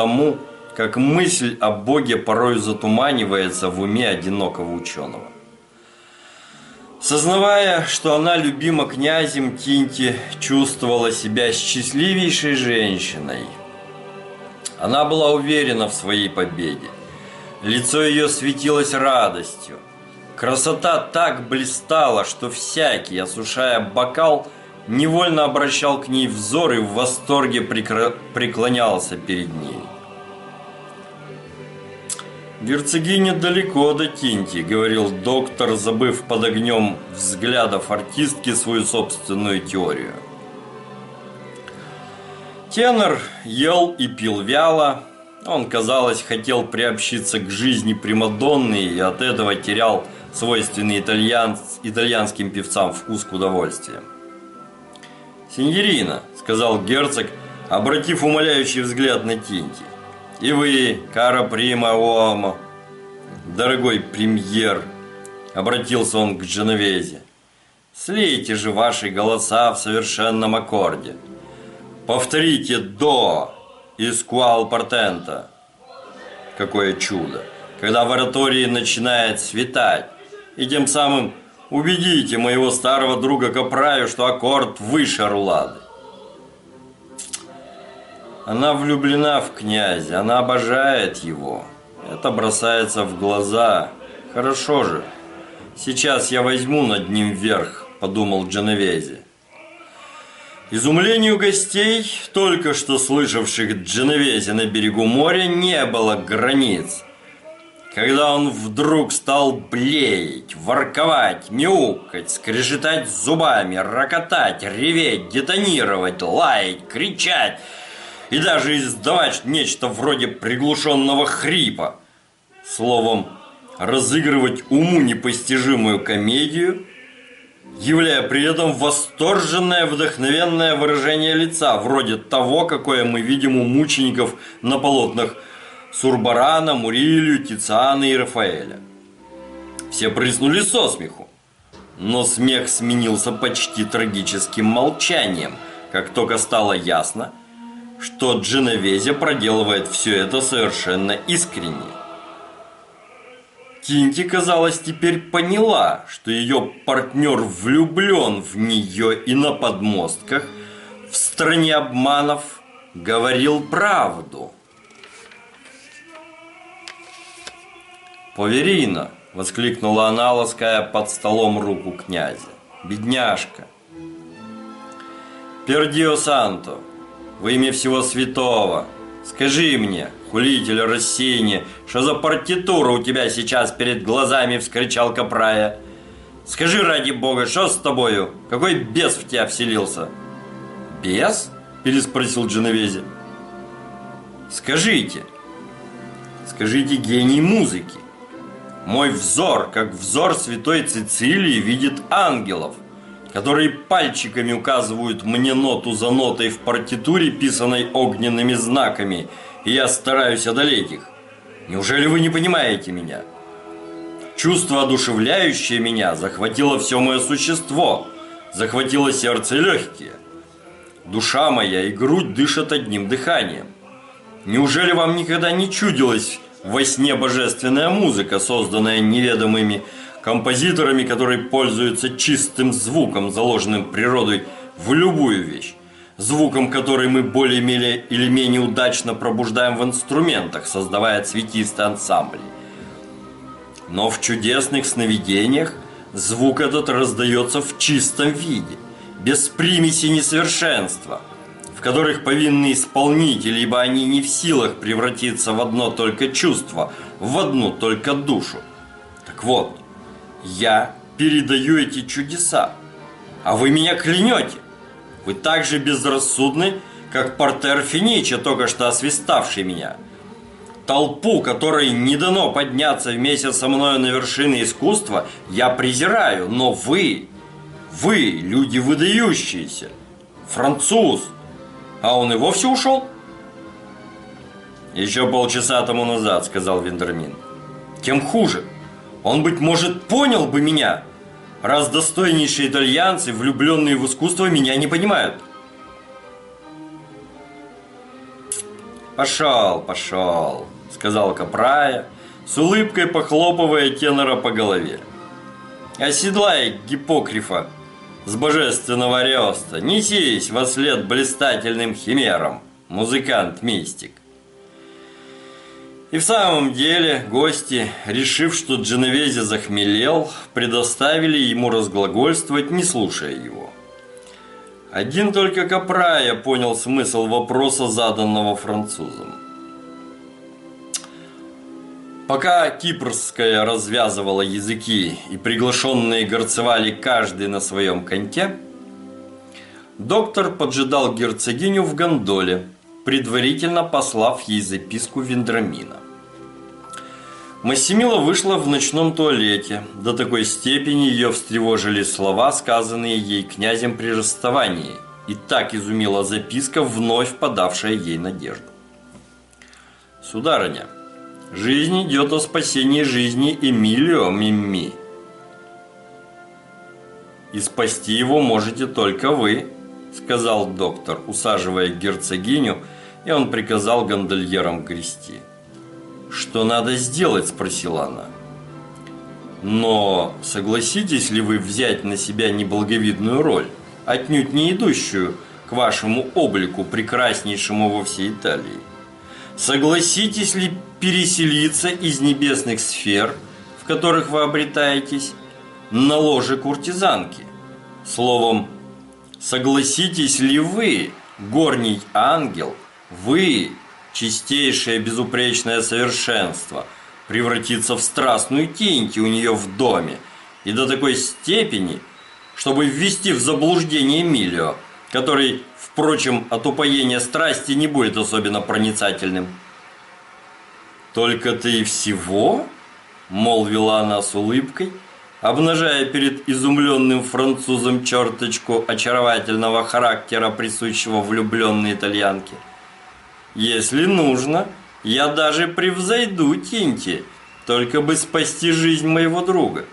тому, как мысль о Боге порой затуманивается в уме одинокого ученого. Сознавая, что она любима князем, Тинти чувствовала себя счастливейшей женщиной. Она была уверена в своей победе. Лицо ее светилось радостью. Красота так блистала, что всякий, осушая бокал, невольно обращал к ней взор и в восторге преклонялся перед ней. «Герцогиня далеко до Тинти», — говорил доктор, забыв под огнем взглядов артистки свою собственную теорию. Тенор ел и пил вяло. Он, казалось, хотел приобщиться к жизни Примадонны и от этого терял свойственный итальян... итальянским певцам вкус к удовольствию. «Синьорина», — сказал герцог, обратив умоляющий взгляд на Тинти. И вы, кара прима уомо, дорогой премьер, обратился он к Дженовезе. Слейте же ваши голоса в совершенном аккорде. Повторите «до» из «куал портента». Какое чудо! Когда в оратории начинает светать, и тем самым убедите моего старого друга Капраю, что аккорд выше рулады. Она влюблена в князя, она обожает его. Это бросается в глаза. Хорошо же. Сейчас я возьму над ним верх, подумал Дженовези. Изумлению гостей, только что слышавших Дженовези на берегу моря, не было границ. Когда он вдруг стал блеять, ворковать, мяукать, скрежетать зубами, рокотать, реветь, детонировать, лаять, кричать – и даже издавать нечто вроде приглушенного хрипа. Словом, разыгрывать уму непостижимую комедию, являя при этом восторженное вдохновенное выражение лица, вроде того, какое мы видим у мучеников на полотнах Сурбарана, Мурилью, Тициана и Рафаэля. Все прыснули со смеху, но смех сменился почти трагическим молчанием, как только стало ясно, что Дженовезе проделывает все это совершенно искренне. Тинти, казалось, теперь поняла, что ее партнер влюблен в нее и на подмостках в стране обманов говорил правду. «Поверина!» – воскликнула она, лаская под столом руку князя. «Бедняжка!» «Пердио Санто!» во имя всего святого, скажи мне, хулитель рассеяния, что за партитура у тебя сейчас перед глазами, вскричал Капрая. Скажи ради бога, что с тобою? Какой бес в тебя вселился? Бес? Переспросил Дженовези. Скажите, скажите гений музыки. Мой взор, как взор святой Цицилии, видит ангелов – которые пальчиками указывают мне ноту за нотой в партитуре, писанной огненными знаками, и я стараюсь одолеть их. Неужели вы не понимаете меня? Чувство, одушевляющее меня, захватило все мое существо, захватило сердце и легкие. Душа моя и грудь дышат одним дыханием. Неужели вам никогда не чудилась во сне божественная музыка, созданная неведомыми композиторами, которые пользуются чистым звуком, заложенным природой в любую вещь. Звуком, который мы более или менее удачно пробуждаем в инструментах, создавая цветистые ансамбли. Но в чудесных сновидениях звук этот раздается в чистом виде, без примеси несовершенства, в которых повинны исполнители, ибо они не в силах превратиться в одно только чувство, в одну только душу. Так вот, я передаю эти чудеса, а вы меня клянете. Вы так же безрассудны, как портер Финича, только что освиставший меня. Толпу, которой не дано подняться вместе со мной на вершины искусства, я презираю, но вы, вы, люди выдающиеся, француз, а он и вовсе ушел? Еще полчаса тому назад, сказал Виндермин. Тем хуже. Он, быть может, понял бы меня, раз достойнейшие итальянцы, влюбленные в искусство, меня не понимают. «Пошел, пошел», — сказал Капрая, с улыбкой похлопывая тенора по голове. «Оседлай гипокрифа с божественного реста, несись во след блистательным химерам, музыкант-мистик». И в самом деле гости, решив, что Дженовезе захмелел, предоставили ему разглагольствовать, не слушая его. Один только Капрая понял смысл вопроса, заданного французом. Пока Кипрская развязывала языки и приглашенные горцевали каждый на своем коньке, доктор поджидал герцогиню в гондоле, предварительно послав ей записку Вендрамина. Массимила вышла в ночном туалете. До такой степени ее встревожили слова, сказанные ей князем при расставании. И так изумила записка, вновь подавшая ей надежду. «Сударыня, жизнь идет о спасении жизни Эмилио Мимми. И спасти его можете только вы», сказал доктор, усаживая герцогиню, и он приказал гондольерам грести. «Что надо сделать?» – спросила она. «Но согласитесь ли вы взять на себя неблаговидную роль, отнюдь не идущую к вашему облику, прекраснейшему во всей Италии? Согласитесь ли переселиться из небесных сфер, в которых вы обретаетесь, на ложе куртизанки? Словом, согласитесь ли вы, горний ангел, вы, чистейшее безупречное совершенство превратится в страстную теньки у нее в доме и до такой степени, чтобы ввести в заблуждение Эмилио, который, впрочем, от упоения страсти не будет особенно проницательным. «Только ты всего?» – молвила она с улыбкой, обнажая перед изумленным французом черточку очаровательного характера, присущего влюбленной итальянке – если нужно, я даже превзойду Тинти, только бы спасти жизнь моего друга.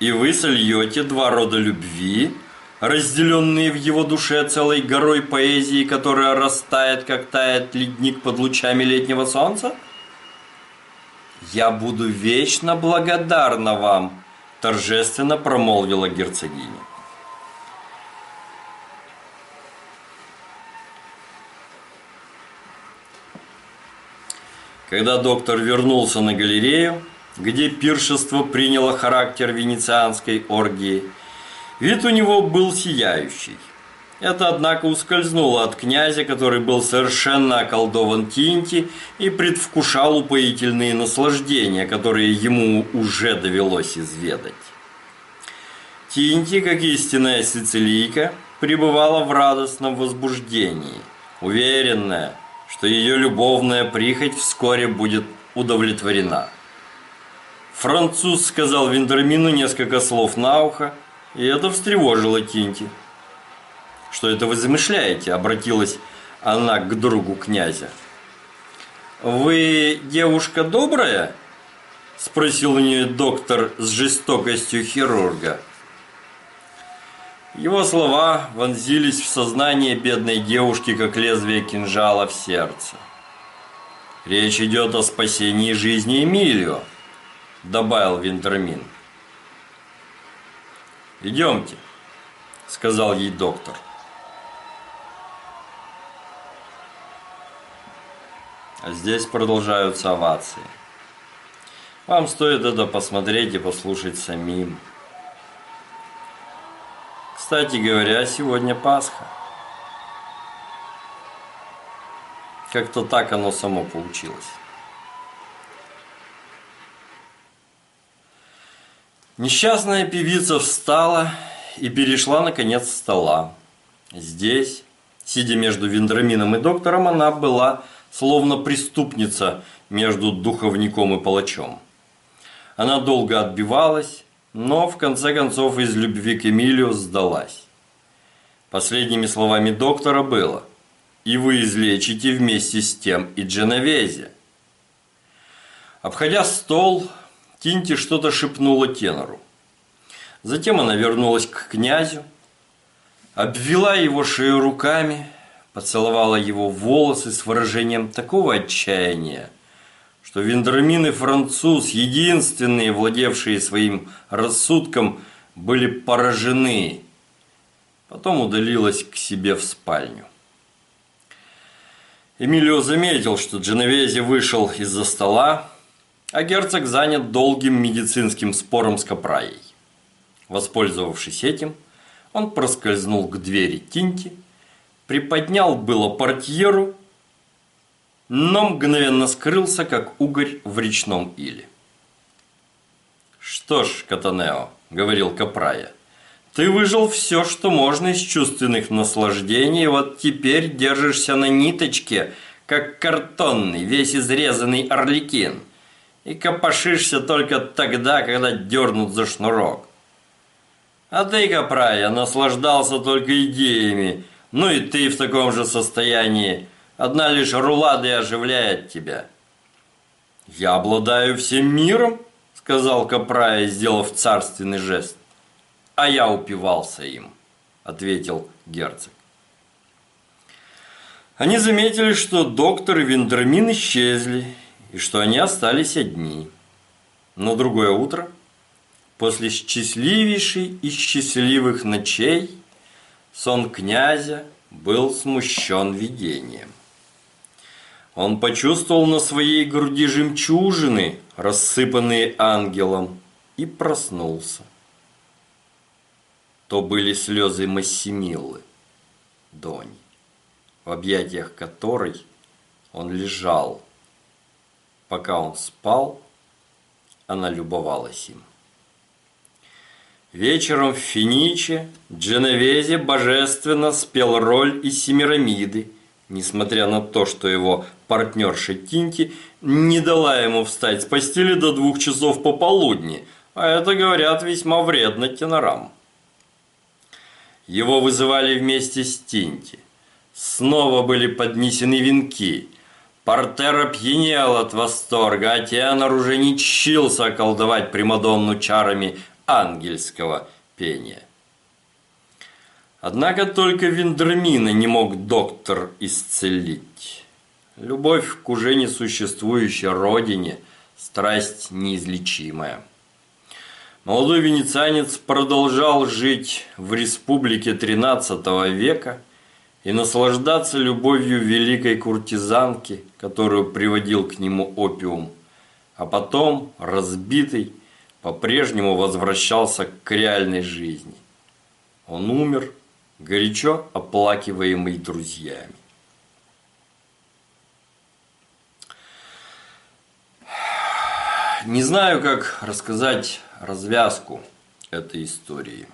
И вы сольете два рода любви, разделенные в его душе целой горой поэзии, которая растает, как тает ледник под лучами летнего солнца? Я буду вечно благодарна вам, торжественно промолвила герцогиня. Когда доктор вернулся на галерею, где пиршество приняло характер венецианской оргии, вид у него был сияющий. Это, однако, ускользнуло от князя, который был совершенно околдован Тинти и предвкушал упоительные наслаждения, которые ему уже довелось изведать. Тинти, как истинная сицилийка, пребывала в радостном возбуждении, уверенная – что ее любовная прихоть вскоре будет удовлетворена. Француз сказал Виндермину несколько слов на ухо, и это встревожило Тинти. «Что это вы замышляете?» – обратилась она к другу князя. «Вы девушка добрая?» – спросил у нее доктор с жестокостью хирурга. Его слова вонзились в сознание бедной девушки, как лезвие кинжала в сердце. «Речь идет о спасении жизни Эмилио», – добавил Винтермин. «Идемте», – сказал ей доктор. А здесь продолжаются овации. Вам стоит это посмотреть и послушать самим. Кстати говоря, сегодня Пасха. Как-то так оно само получилось. Несчастная певица встала и перешла наконец стола. Здесь, сидя между Вендрамином и доктором, она была словно преступница между духовником и палачом. Она долго отбивалась, но в конце концов из любви к Эмилию сдалась. Последними словами доктора было «И вы излечите вместе с тем и Дженовезе». Обходя стол, Тинти что-то шепнула тенору. Затем она вернулась к князю, обвела его шею руками, поцеловала его волосы с выражением такого отчаяния, что Вендермин и француз, единственные, владевшие своим рассудком, были поражены. Потом удалилась к себе в спальню. Эмилио заметил, что Дженовези вышел из-за стола, а герцог занят долгим медицинским спором с Капраей. Воспользовавшись этим, он проскользнул к двери Тинти, приподнял было портьеру, но мгновенно скрылся, как угорь в речном иле. «Что ж, Катанео», — говорил Капрая, — «ты выжил все, что можно из чувственных наслаждений, вот теперь держишься на ниточке, как картонный, весь изрезанный орликин, и копошишься только тогда, когда дернут за шнурок. А ты, Капрая, наслаждался только идеями, ну и ты в таком же состоянии, Одна лишь рулада оживляет тебя. Я обладаю всем миром, сказал Капрая, сделав царственный жест. А я упивался им, ответил герцог. Они заметили, что доктор и Вендермин исчезли, и что они остались одни. Но другое утро, после счастливейшей из счастливых ночей, сон князя был смущен видением. Он почувствовал на своей груди жемчужины, рассыпанные ангелом, и проснулся. То были слезы Массимиллы, Дони, в объятиях которой он лежал. Пока он спал, она любовалась им. Вечером в Финиче Дженовезе божественно спел роль из Семирамиды, несмотря на то, что его партнерша Тинти не дала ему встать с постели до двух часов пополудни, а это, говорят, весьма вредно тенорам. Его вызывали вместе с Тинти. Снова были поднесены венки. Портер опьянел от восторга, а тенор уже не чился околдовать Примадонну чарами ангельского пения. Однако только Вендермина не мог доктор исцелить. Любовь к уже несуществующей родине – страсть неизлечимая. Молодой венецианец продолжал жить в республике XIII века и наслаждаться любовью великой куртизанки, которую приводил к нему опиум, а потом, разбитый, по-прежнему возвращался к реальной жизни. Он умер – горячо оплакиваемый друзьями. Не знаю, как рассказать развязку этой истории.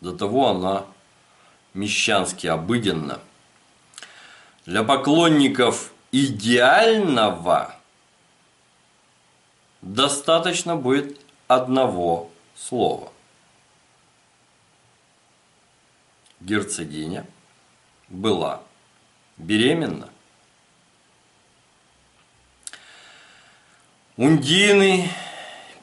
До того она мещански обыденна. Для поклонников идеального достаточно будет одного слова – герцогиня была беременна. Ундины,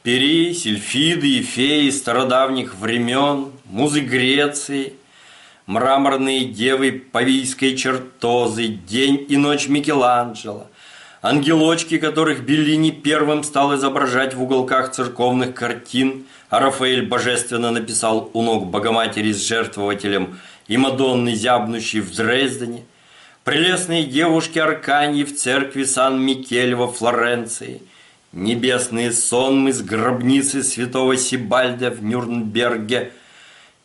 Пери, Сильфиды и феи стародавних времен, музы Греции, мраморные девы Павийской чертозы, день и ночь Микеланджело, ангелочки, которых Беллини первым стал изображать в уголках церковных картин, а Рафаэль божественно написал у ног Богоматери с жертвователем и Мадонны, зябнущей в Дрездене, прелестные девушки Арканьи в церкви Сан-Микель во Флоренции, небесные сонмы с гробницы святого Сибальда в Нюрнберге,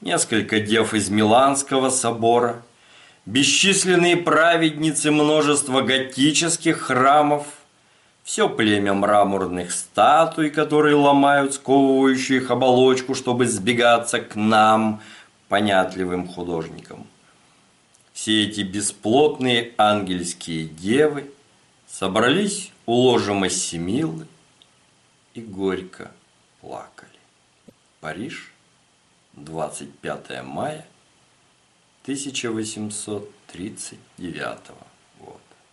несколько дев из Миланского собора – бесчисленные праведницы множество готических храмов, все племя мраморных статуй, которые ломают сковывающую их оболочку, чтобы сбегаться к нам, понятливым художникам. Все эти бесплотные ангельские девы собрались у ложа Массимилы и горько плакали. Париж, 25 мая 1839